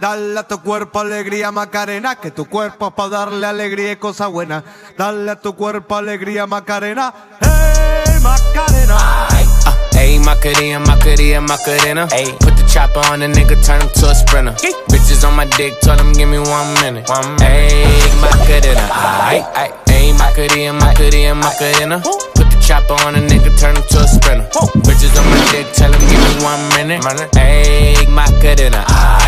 Dale a tu cuerpo alegría Macarena, que tu cuerpo es para darle alegría y cosa buena. Dale a tu cuerpo alegría Macarena, hey Macarena. Ayy, Macarena, Macarena, Macarena. Ayy, put the chopper on the nigga, turn him to a sprinter. Bitches on my dick, tell them give me one minute. One minute. Ayy, Macarena. Ayy, ayy, Macarena, Macarena, Macarena. Put the chopper on a nigga, turn him to a sprinter. Bitches on my dick, tell him give me one minute. Ayy, Macarena.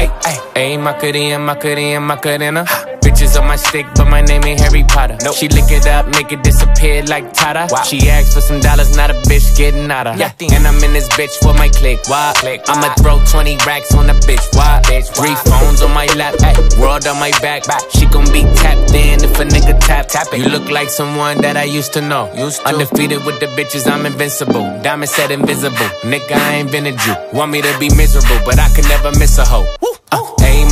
Ayy, Macarena, Macarena, Macarena. Bitches on my stick, but my name ain't Harry Potter. Nope. She lick it up, make it disappear like Tata. Wow. She asked for some dollars, not a bitch getting out of. Yeah. And I'm in this bitch for my click. Why? Click. I'ma throw 20 racks on a bitch. Why? Bitch. Three phones on my lap, ay. world on my back. back. She gon' be tapped in if a nigga tap. tap it. You look like someone that I used to know. Used to. Undefeated with the bitches, I'm invincible. Diamond said invisible. Nigga, I ain't been a Jew. Want me to be miserable, but I can never miss a hoe.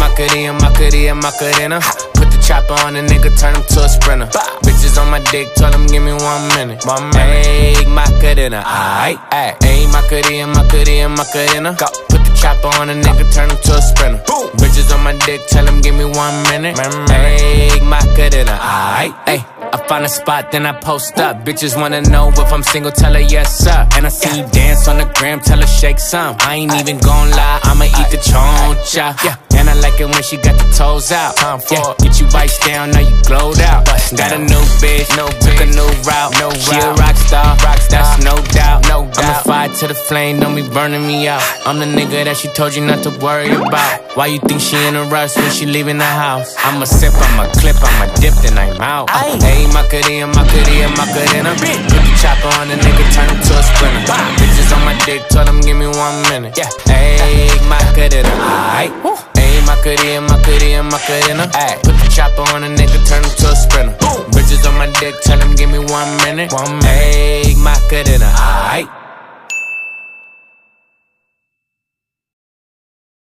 Macarena, Macarena, Macarena. Put the chopper on a nigga, turn him to a sprinter. Bitches on my dick, tell him give me one minute. One minute. Ayy, Macarena, aight, ayy. Ayy, Macarena, Macarena, Macarena. Go. Put the chopper on a nigga, turn him to a sprinter. Bitches on my dick, tell him give me one minute. Ayy, Macarena, aight, ayy. I find a spot, then I post up. Bitches wanna know if I'm single, tell her yes, sir. And I see you dance on the gram, tell her shake some. I ain't even gon' lie, I'ma eat the choncha. Yeah. I like it when she got the toes out. Time for Yeah. Get you iced down, now you glowed out. Got a new bitch, no took a new route. No she a rock star, that's no doubt. No doubt. I'm a fire to the flame, don't be burning me out. I'm the nigga that she told you not to worry about. Why you think she in a rush when she leaving the house? I'm a sip, I'm a clip, I'm a dip, then I'm out. Hey, Macarena, Macarena, Macarena. Put the chopper on the nigga, turn him to a sprinter. Bitches on my dick, tell them give me one minute. Yeah, hey, my aight. Ayy, Macarena, Macarena, Macarena. Ayy, put the chopper on a nigga, turn him to a sprinter. Bitches on my dick, tell him give me one minute. One minute. Ayy, Macarena, aight.